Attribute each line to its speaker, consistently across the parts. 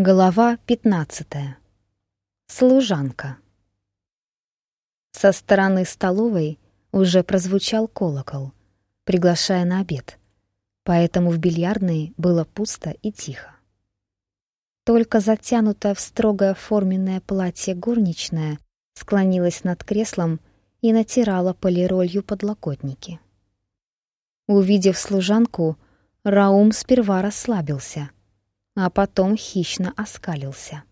Speaker 1: Глава 15. Служанка. Со стороны столовой уже прозвучал колокол, приглашая на обед, поэтому в бильярдной было пусто и тихо. Только затянутая в строгое форменное платье горничная склонилась над креслом и натирала полиролью подлокотники. Увидев служанку, Раум сперва расслабился — а потом хищно оскалился.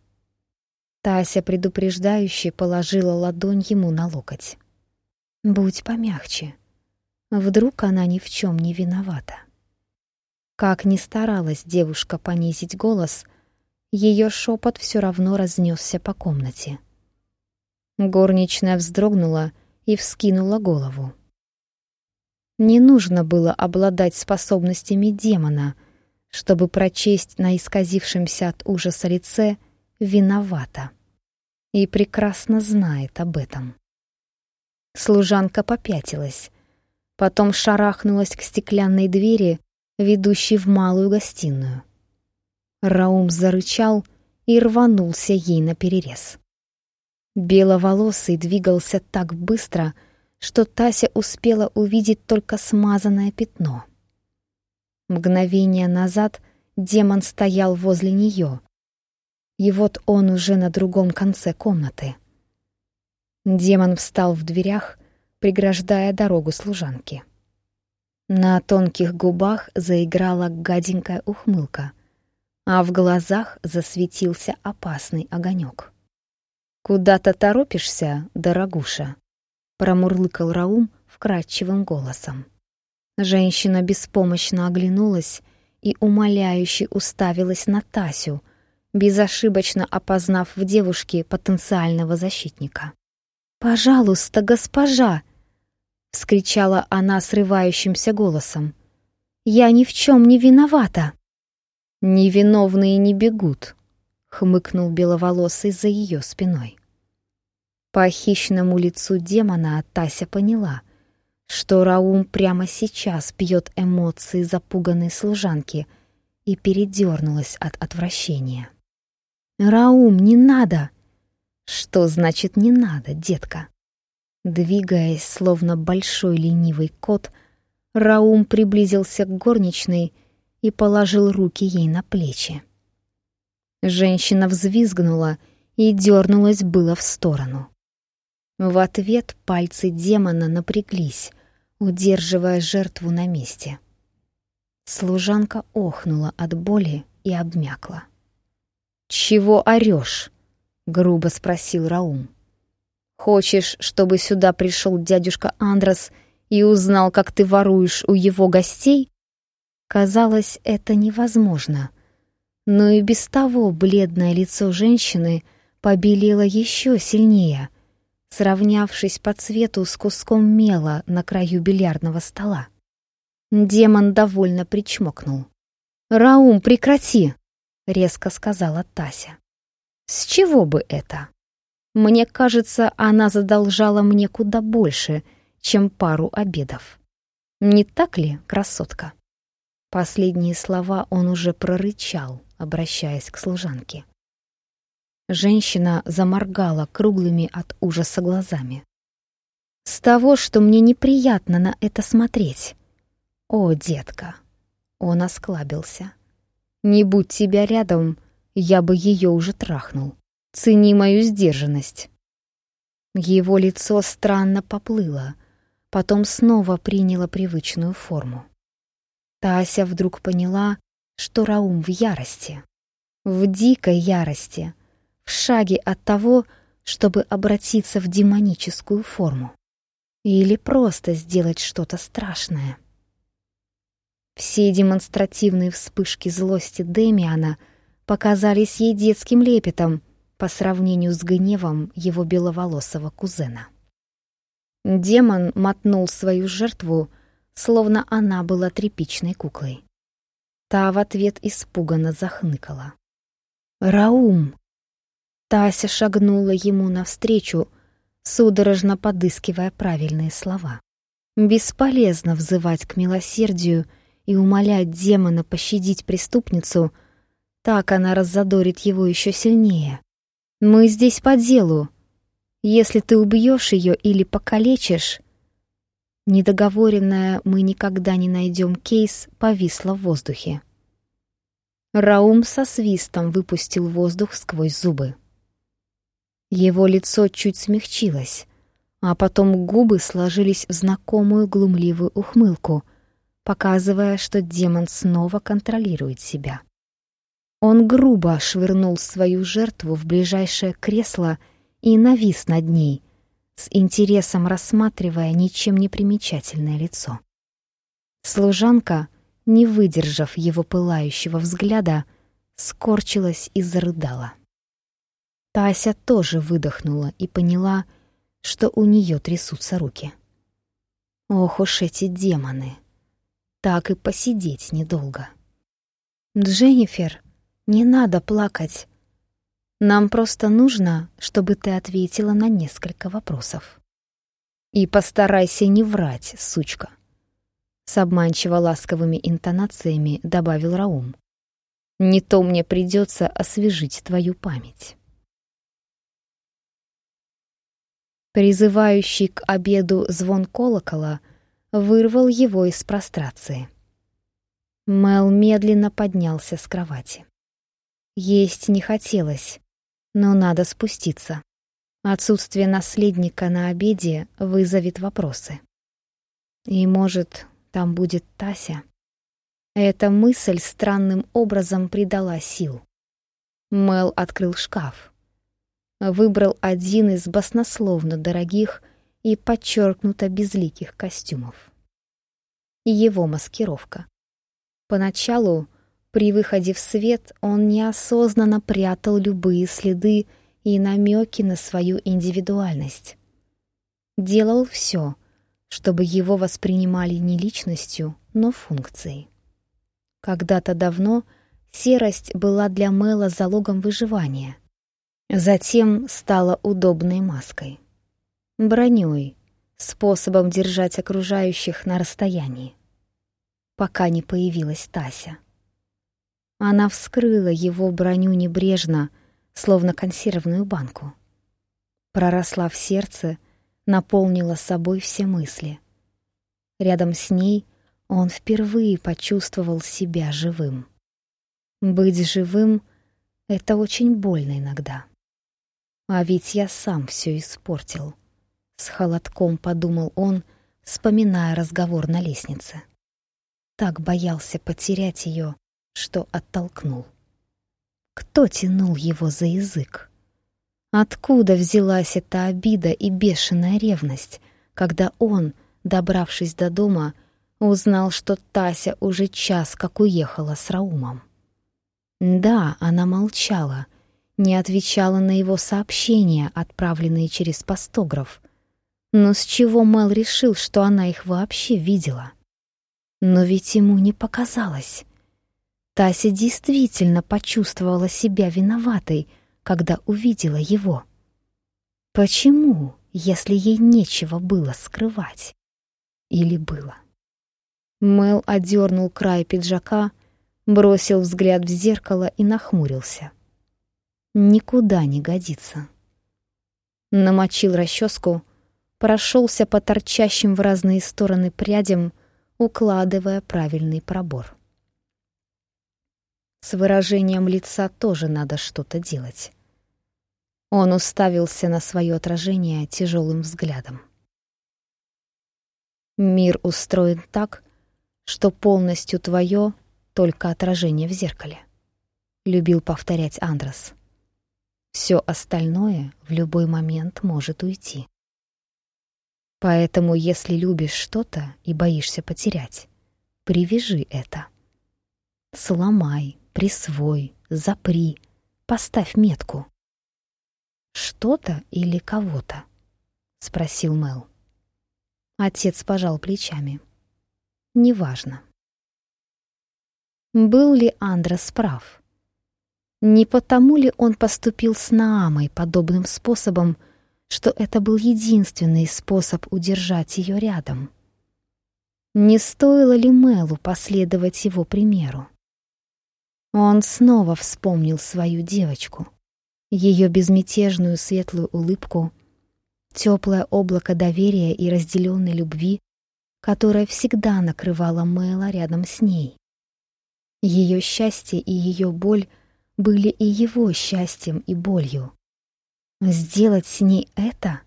Speaker 1: Тася предупреждающе положила ладонь ему на локоть. «Будь помягче. Вдруг она ни в чем не виновата». Как ни старалась девушка понизить голос, ее шепот все равно разнесся по комнате. Горничная вздрогнула и вскинула голову. Не нужно было обладать способностями демона — чтобы прочесть на исказившемся от ужаса лице «виновата» и прекрасно знает об этом. Служанка попятилась, потом шарахнулась к стеклянной двери, ведущей в малую гостиную. Раум зарычал и рванулся ей на перерез. Беловолосый двигался так быстро, что Тася успела увидеть только смазанное пятно — Мгновение назад демон стоял возле нее. И вот он уже на другом конце комнаты. Демон встал в дверях, преграждая дорогу служанке. На тонких губах заиграла гаденькая ухмылка, а в глазах засветился опасный огонек. «Куда-то торопишься, дорогуша?» — промурлыкал Раум вкрадчивым голосом. Женщина беспомощно оглянулась и умоляюще уставилась на Тасю, безошибочно опознав в девушке потенциального защитника. «Пожалуйста, госпожа!» — вскричала она срывающимся голосом. «Я ни в чем не виновата!» «Невиновные не бегут», — хмыкнул беловолосый за ее спиной. По хищному лицу демона Тася поняла, что Раум прямо сейчас пьет эмоции запуганной служанки и передернулась от отвращения. «Раум, не надо!» «Что значит «не надо», детка?» Двигаясь, словно большой ленивый кот, Раум приблизился к горничной и положил руки ей на плечи. Женщина взвизгнула и дернулась было в сторону. В ответ пальцы демона напряглись, удерживая жертву на месте. Служанка охнула от боли и обмякла. «Чего орёшь?» — грубо спросил Раум. «Хочешь, чтобы сюда пришел дядюшка Андрос и узнал, как ты воруешь у его гостей?» Казалось, это невозможно. Но и без того бледное лицо женщины побелело еще сильнее — сравнявшись по цвету с куском мела на краю бильярдного стола. Демон довольно причмокнул. «Раум, прекрати!» — резко сказала Тася. «С чего бы это? Мне кажется, она задолжала мне куда больше, чем пару обедов. Не так ли, красотка?» Последние слова он уже прорычал, обращаясь к служанке. Женщина заморгала круглыми от ужаса глазами. «С того, что мне неприятно на это смотреть. О, детка!» Он осклабился. «Не будь тебя рядом, я бы ее уже трахнул. Цени мою сдержанность». Его лицо странно поплыло, потом снова приняло привычную форму. Тася вдруг поняла, что Раум в ярости. В дикой ярости — в шаге от того, чтобы обратиться в демоническую форму. Или просто сделать что-то страшное. Все демонстративные вспышки злости Демиана показались ей детским лепетом по сравнению с гневом его беловолосого кузена. Демон мотнул свою жертву, словно она была тряпичной куклой. Та в ответ испуганно захныкала. «Раум!» Тася шагнула ему навстречу, судорожно подыскивая правильные слова. Бесполезно взывать к милосердию и умолять демона пощадить преступницу, Так она раззадорит его еще сильнее. «Мы здесь по делу. Если ты убьешь ее или покалечишь...» Недоговоренная «мы никогда не найдем кейс» повисла в воздухе. Раум со свистом выпустил воздух сквозь зубы. Его лицо чуть смягчилось, а потом губы сложились в знакомую глумливую ухмылку, показывая, что демон снова контролирует себя. Он грубо швырнул свою жертву в ближайшее кресло и навис над ней, с интересом рассматривая ничем не примечательное лицо. Служанка, не выдержав его пылающего взгляда, скорчилась и зарыдала. Тася тоже выдохнула и поняла, что у нее трясутся руки. Ох уж эти демоны! Так и посидеть недолго. «Дженнифер, не надо плакать. Нам просто нужно, чтобы ты ответила на несколько вопросов. И постарайся не врать, сучка. С обманчиво ласковыми интонациями добавил Раум. Не то мне придется освежить твою память. Призывающий к обеду звон колокола вырвал его из прострации. Мел медленно поднялся с кровати. Есть не хотелось, но надо спуститься. Отсутствие наследника на обеде вызовет вопросы. И, может, там будет Тася? Эта мысль странным образом придала сил. Мел открыл шкаф. Выбрал один из баснословно дорогих и подчеркнуто безликих костюмов. Его маскировка. Поначалу при выходе в свет он неосознанно прятал любые следы и намеки на свою индивидуальность. Делал все, чтобы его воспринимали не личностью, но функцией. Когда-то давно серость была для Мэла залогом выживания. Затем стала удобной маской. Броней, способом держать окружающих на расстоянии. Пока не появилась Тася. Она вскрыла его броню небрежно, словно консервную банку. Проросла в сердце, наполнила собой все мысли. Рядом с ней он впервые почувствовал себя живым. Быть живым — это очень больно иногда. А ведь я сам все испортил. С холодком подумал он, вспоминая разговор на лестнице. Так боялся потерять ее, что оттолкнул. Кто тянул его за язык? Откуда взялась эта обида и бешеная ревность, когда он, добравшись до дома, узнал, что Тася уже час как уехала с Раумом? Да, она молчала, не отвечала на его сообщения, отправленные через постограф. Но с чего Мэл решил, что она их вообще видела? Но ведь ему не показалось. Тася действительно почувствовала себя виноватой, когда увидела его. Почему, если ей нечего было скрывать? Или было? Мэл одернул край пиджака, бросил взгляд в зеркало и нахмурился. Никуда не годится. Намочил расческу, прошелся по торчащим в разные стороны прядям, укладывая правильный пробор. С выражением лица тоже надо что-то делать. Он уставился на свое отражение тяжелым взглядом. Мир устроен так, что полностью твое только отражение в зеркале. Любил повторять Андрес. Все остальное в любой момент может уйти. Поэтому, если любишь что-то и боишься потерять, привяжи это. Сломай, присвой, запри, поставь метку. «Что-то или кого-то?» — спросил Мел. Отец пожал плечами. «Неважно». Был ли Андрес прав? Не потому ли он поступил с Наамой подобным способом, что это был единственный способ удержать ее рядом? Не стоило ли Мелу последовать его примеру? Он снова вспомнил свою девочку, ее безмятежную светлую улыбку, теплое облако доверия и разделенной любви, которое всегда накрывало Мэла рядом с ней. Ее счастье и ее боль были и его счастьем и болью. Сделать с ней это,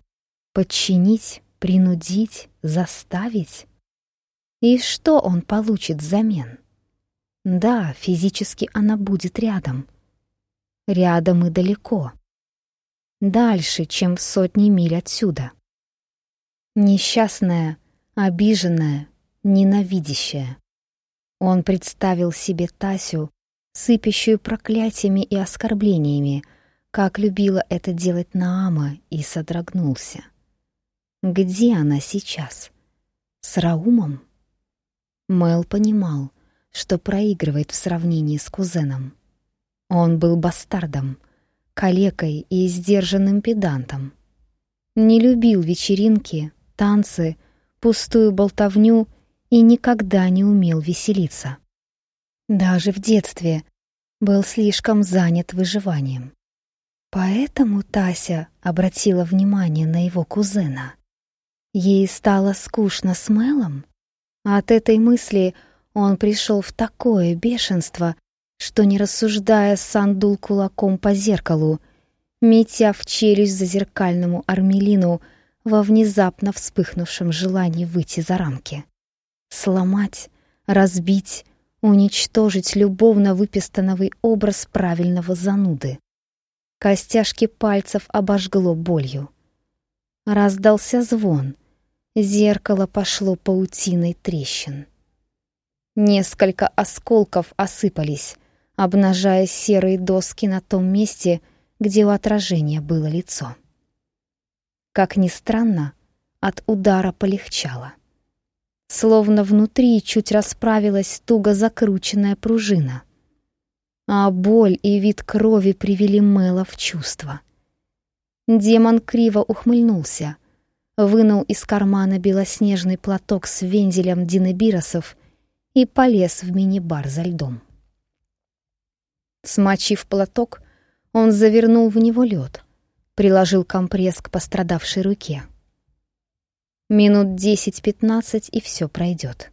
Speaker 1: подчинить, принудить, заставить. И что он получит взамен? Да, физически она будет рядом. Рядом и далеко. Дальше, чем в сотни миль отсюда. Несчастная, обиженная, ненавидящая. Он представил себе Тасю, сыпящую проклятиями и оскорблениями, как любила это делать Наама, и содрогнулся. Где она сейчас? С Раумом? Мэл понимал, что проигрывает в сравнении с кузеном. Он был бастардом, калекой и сдержанным педантом. Не любил вечеринки, танцы, пустую болтовню и никогда не умел веселиться. Даже в детстве был слишком занят выживанием. Поэтому Тася обратила внимание на его кузена. Ей стало скучно с Мелом. От этой мысли он пришел в такое бешенство, что, не рассуждая, сандул кулаком по зеркалу, метя в челюсть за зеркальному армелину во внезапно вспыхнувшем желании выйти за рамки. Сломать, разбить, уничтожить любовно выпистанный образ правильного зануды. Костяшки пальцев обожгло болью. Раздался звон. Зеркало пошло паутиной трещин. Несколько осколков осыпались, обнажая серые доски на том месте, где у отражения было лицо. Как ни странно, от удара полегчало. Словно внутри чуть расправилась туго закрученная пружина — а боль и вид крови привели Мэла в чувство. Демон криво ухмыльнулся, вынул из кармана белоснежный платок с вензелем динебиросов и полез в мини-бар за льдом. Смочив платок, он завернул в него лед, приложил компресс к пострадавшей руке. Минут десять-пятнадцать, и все пройдет.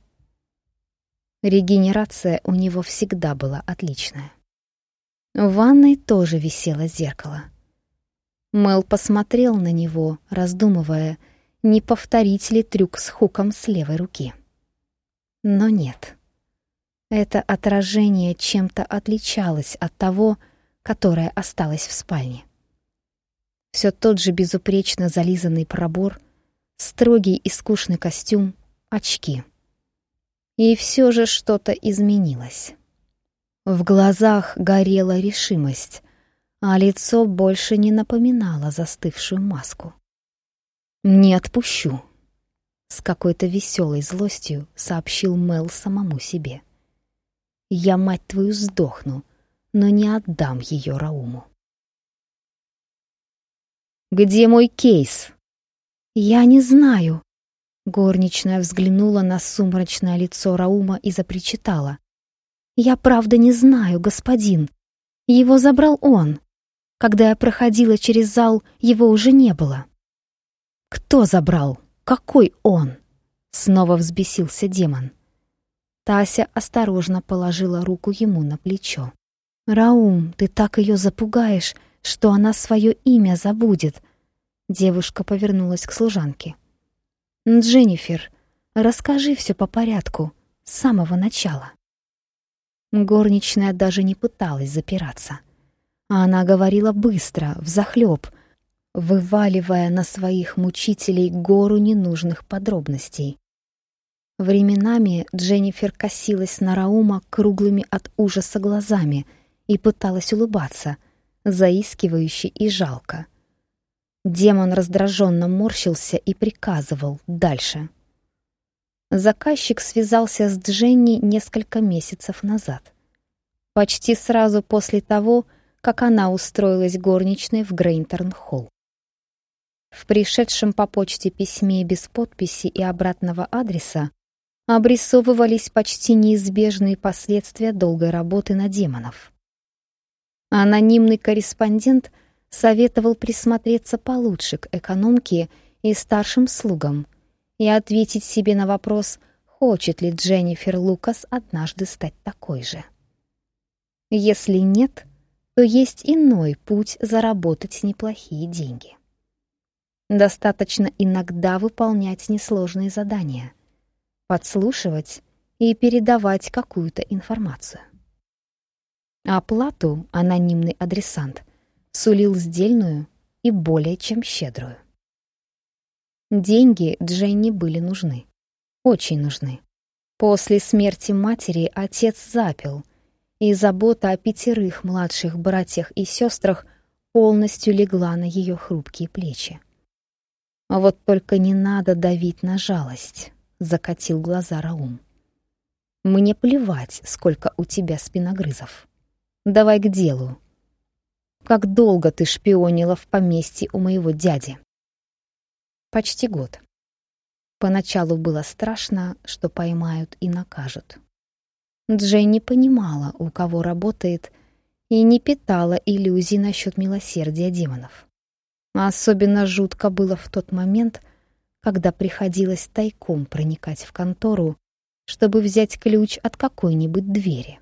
Speaker 1: Регенерация у него всегда была отличная. В ванной тоже висело зеркало. Мэл посмотрел на него, раздумывая, не повторить ли трюк с хуком с левой руки. Но нет. Это отражение чем-то отличалось от того, которое осталось в спальне. Все тот же безупречно зализанный пробор, строгий и скучный костюм, очки. И все же что-то изменилось. В глазах горела решимость, а лицо больше не напоминало застывшую маску. «Не отпущу», — с какой-то веселой злостью сообщил Мел самому себе. «Я, мать твою, сдохну, но не отдам ее Рауму». «Где мой кейс?» «Я не знаю». Горничная взглянула на сумрачное лицо Раума и запричитала. «Я правда не знаю, господин. Его забрал он. Когда я проходила через зал, его уже не было». «Кто забрал? Какой он?» Снова взбесился демон. Тася осторожно положила руку ему на плечо. «Раум, ты так ее запугаешь, что она свое имя забудет». Девушка повернулась к служанке. «Дженнифер, расскажи все по порядку, с самого начала». Горничная даже не пыталась запираться. Она говорила быстро, взахлёб, вываливая на своих мучителей гору ненужных подробностей. Временами Дженнифер косилась на Раума круглыми от ужаса глазами и пыталась улыбаться, заискивающе и жалко. Демон раздраженно морщился и приказывал дальше — Заказчик связался с Дженни несколько месяцев назад. Почти сразу после того, как она устроилась горничной в Грейнтерн-холл. В пришедшем по почте письме без подписи и обратного адреса обрисовывались почти неизбежные последствия долгой работы на демонов. Анонимный корреспондент советовал присмотреться получше к экономке и старшим слугам и ответить себе на вопрос, хочет ли Дженнифер Лукас однажды стать такой же. Если нет, то есть иной путь заработать неплохие деньги. Достаточно иногда выполнять несложные задания, подслушивать и передавать какую-то информацию. Оплату анонимный адресант сулил сдельную и более чем щедрую. Деньги Дженни были нужны. Очень нужны. После смерти матери отец запил, и забота о пятерых младших братьях и сестрах полностью легла на ее хрупкие плечи. «Вот только не надо давить на жалость», — закатил глаза Раум. «Мне плевать, сколько у тебя спиногрызов. Давай к делу. Как долго ты шпионила в поместье у моего дяди?» «Почти год. Поначалу было страшно, что поймают и накажут. Дженни понимала, у кого работает, и не питала иллюзий насчет милосердия демонов. Особенно жутко было в тот момент, когда приходилось тайком проникать в контору, чтобы взять ключ от какой-нибудь двери.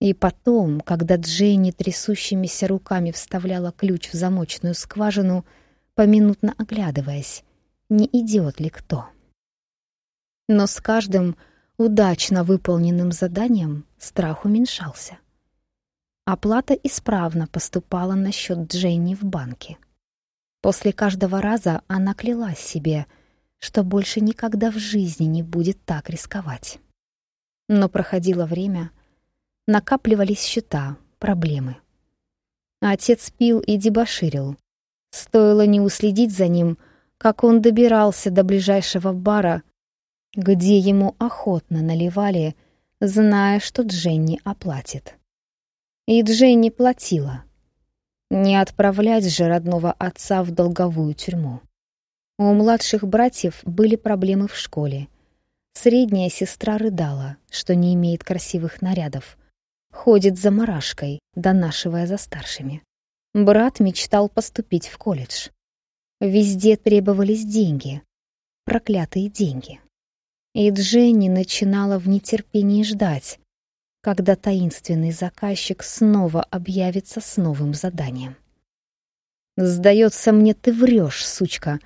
Speaker 1: И потом, когда Дженни трясущимися руками вставляла ключ в замочную скважину, поминутно оглядываясь, не идет ли кто. Но с каждым удачно выполненным заданием страх уменьшался. Оплата исправно поступала на счет Дженни в банке. После каждого раза она клялась себе, что больше никогда в жизни не будет так рисковать. Но проходило время, накапливались счета, проблемы. Отец пил и дебоширил. Стоило не уследить за ним, как он добирался до ближайшего бара, где ему охотно наливали, зная, что Дженни оплатит. И Дженни платила. Не отправлять же родного отца в долговую тюрьму. У младших братьев были проблемы в школе. Средняя сестра рыдала, что не имеет красивых нарядов, ходит за марашкой, донашивая за старшими. Брат мечтал поступить в колледж. Везде требовались деньги. Проклятые деньги. И Дженни начинала в нетерпении ждать, когда таинственный заказчик снова объявится с новым заданием. «Сдается мне, ты врешь, сучка,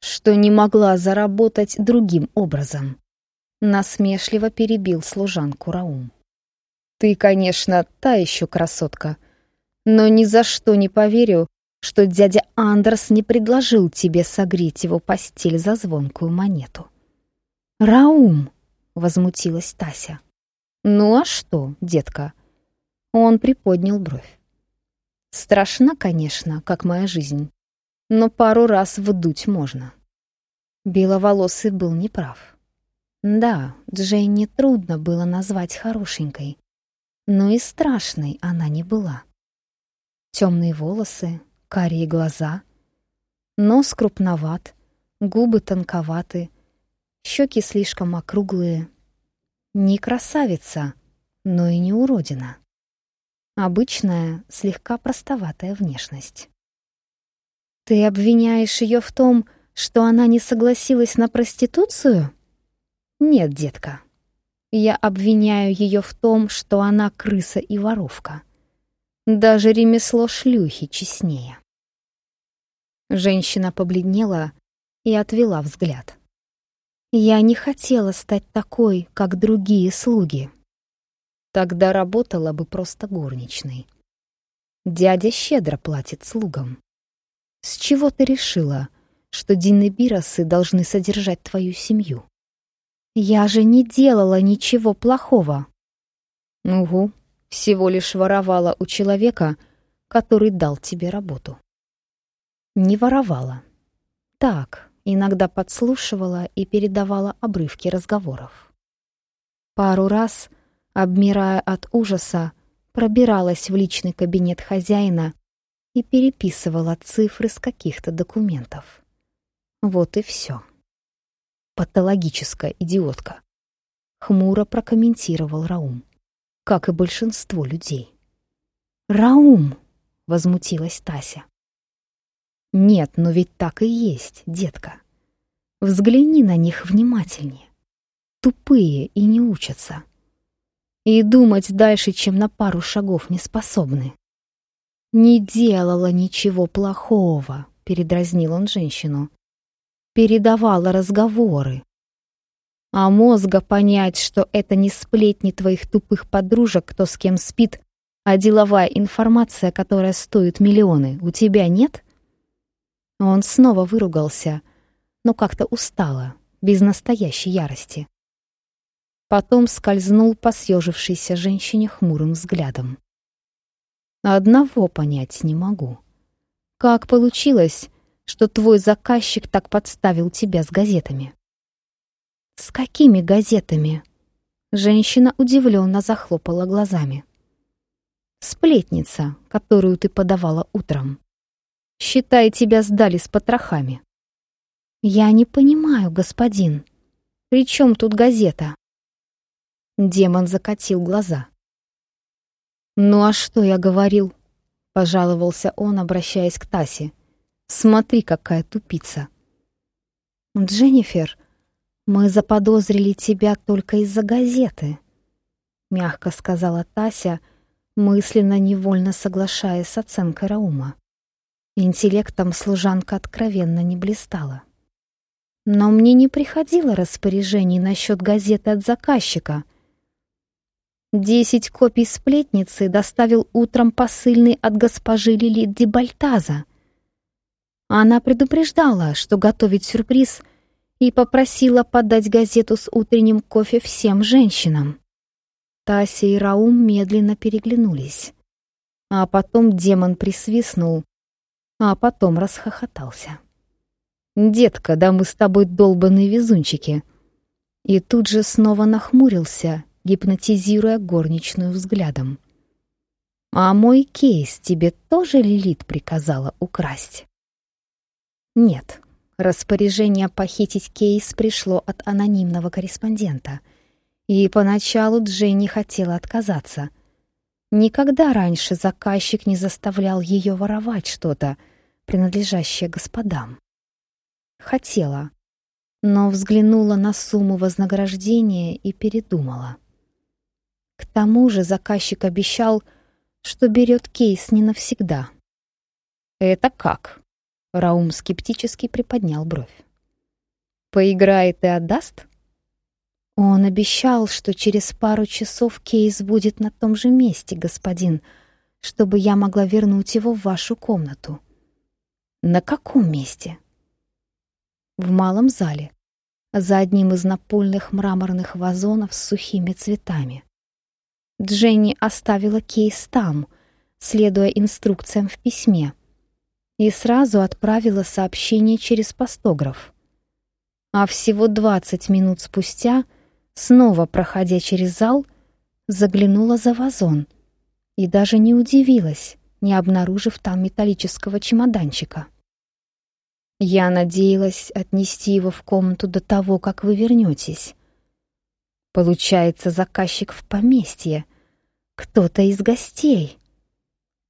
Speaker 1: что не могла заработать другим образом», — насмешливо перебил служанку Раум. Ты, конечно, та еще красотка, но ни за что не поверю, что дядя Андерс не предложил тебе согреть его постель за звонкую монету. «Раум!» — возмутилась Тася. «Ну а что, детка?» Он приподнял бровь. «Страшно, конечно, как моя жизнь, но пару раз вдуть можно». Беловолосый был неправ. Да, Джейни трудно было назвать хорошенькой, но и страшной она не была. Темные волосы, карие глаза, нос крупноват, губы тонковаты, щеки слишком округлые. Не красавица, но и не уродина. Обычная, слегка простоватая внешность. «Ты обвиняешь ее в том, что она не согласилась на проституцию?» «Нет, детка, я обвиняю ее в том, что она крыса и воровка. Даже ремесло шлюхи честнее. Женщина побледнела и отвела взгляд. Я не хотела стать такой, как другие слуги. Тогда работала бы просто горничной. Дядя щедро платит слугам. С чего ты решила, что Динебиросы должны содержать твою семью? Я же не делала ничего плохого. Угу, всего лишь воровала у человека, который дал тебе работу. Не воровала. Так, иногда подслушивала и передавала обрывки разговоров. Пару раз, обмирая от ужаса, пробиралась в личный кабинет хозяина и переписывала цифры с каких-то документов. Вот и все. Патологическая идиотка. Хмуро прокомментировал Раум. Как и большинство людей. «Раум!» — возмутилась Тася. «Нет, но ведь так и есть, детка. Взгляни на них внимательнее. Тупые и не учатся. И думать дальше, чем на пару шагов не способны. «Не делала ничего плохого», — передразнил он женщину. «Передавала разговоры. А мозга понять, что это не сплетни твоих тупых подружек, кто с кем спит, а деловая информация, которая стоит миллионы, у тебя нет?» Он снова выругался, но как-то устало, без настоящей ярости. Потом скользнул по съежившейся женщине хмурым взглядом. Одного понять не могу. Как получилось, что твой заказчик так подставил тебя с газетами? С какими газетами? Женщина удивленно захлопала глазами. Сплетница, которую ты подавала утром. Считай, тебя сдали с потрохами. Я не понимаю, господин. При чем тут газета? Демон закатил глаза. «Ну а что я говорил?» — пожаловался он, обращаясь к Тасе. «Смотри, какая тупица!» «Дженнифер, мы заподозрили тебя только из-за газеты», — мягко сказала Тася, мысленно невольно соглашаясь с оценкой Раума. Интеллектом служанка откровенно не блистала. «Но мне не приходило распоряжений насчет газеты от заказчика», Десять копий сплетницы доставил утром посыльный от госпожи Лили Дебальтаза. Она предупреждала, что готовит сюрприз, и попросила подать газету с утренним кофе всем женщинам. Тася и Раум медленно переглянулись. А потом демон присвистнул, а потом расхохотался. «Детка, да мы с тобой долбаные везунчики!» И тут же снова нахмурился гипнотизируя горничную взглядом. «А мой кейс тебе тоже Лилит приказала украсть?» «Нет, распоряжение похитить кейс пришло от анонимного корреспондента, и поначалу Дженни хотела отказаться. Никогда раньше заказчик не заставлял ее воровать что-то, принадлежащее господам. Хотела, но взглянула на сумму вознаграждения и передумала. К тому же заказчик обещал, что берет кейс не навсегда. «Это как?» — Раум скептически приподнял бровь. «Поиграет и отдаст?» «Он обещал, что через пару часов кейс будет на том же месте, господин, чтобы я могла вернуть его в вашу комнату». «На каком месте?» «В малом зале, за одним из напольных мраморных вазонов с сухими цветами. Дженни оставила кейс там, следуя инструкциям в письме, и сразу отправила сообщение через постограф. А всего 20 минут спустя, снова проходя через зал, заглянула за вазон и даже не удивилась, не обнаружив там металлического чемоданчика. Я надеялась отнести его в комнату до того, как вы вернетесь. Получается, заказчик в поместье. Кто-то из гостей.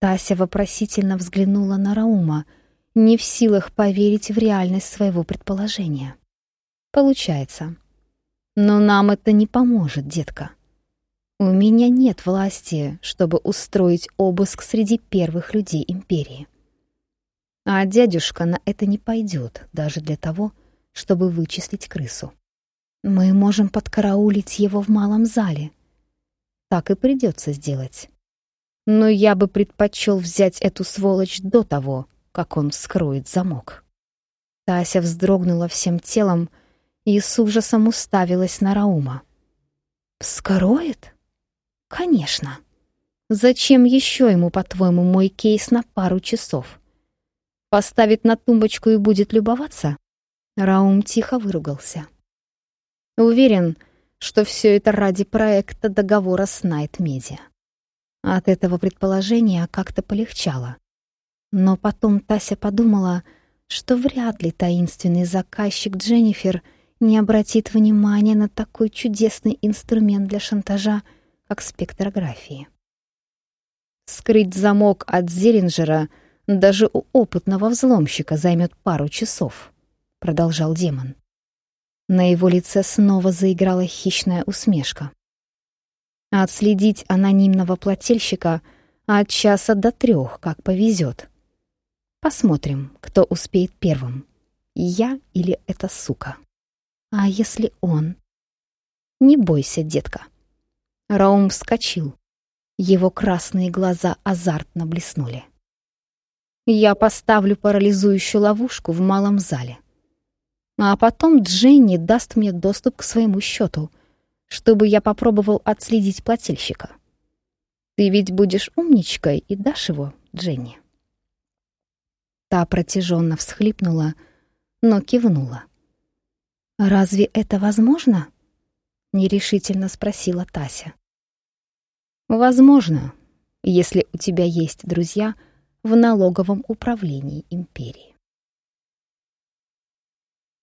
Speaker 1: Тася вопросительно взглянула на Раума, не в силах поверить в реальность своего предположения. Получается. Но нам это не поможет, детка. У меня нет власти, чтобы устроить обыск среди первых людей империи. А дядюшка на это не пойдет, даже для того, чтобы вычислить крысу. Мы можем подкараулить его в малом зале. Так и придется сделать. Но я бы предпочел взять эту сволочь до того, как он вскроет замок. Тася вздрогнула всем телом и с ужасом уставилась на Раума. «Вскроет? Конечно. Зачем еще ему, по-твоему, мой кейс на пару часов? Поставит на тумбочку и будет любоваться?» Раум тихо выругался. Уверен, что все это ради проекта договора с Найт Медиа. От этого предположения как-то полегчало. Но потом Тася подумала, что вряд ли таинственный заказчик Дженнифер не обратит внимания на такой чудесный инструмент для шантажа, как спектрографии. Скрыть замок от Зелинджера даже у опытного взломщика займет пару часов, продолжал демон. На его лице снова заиграла хищная усмешка. Отследить анонимного плательщика от часа до трех, как повезет. Посмотрим, кто успеет первым. Я или эта сука. А если он? Не бойся, детка. Раум вскочил. Его красные глаза азартно блеснули. Я поставлю парализующую ловушку в малом зале. А потом Дженни даст мне доступ к своему счету, чтобы я попробовал отследить плательщика. Ты ведь будешь умничкой и дашь его, Дженни. Та протяженно всхлипнула, но кивнула. «Разве это возможно?» — нерешительно спросила Тася. «Возможно, если у тебя есть друзья в налоговом управлении империи».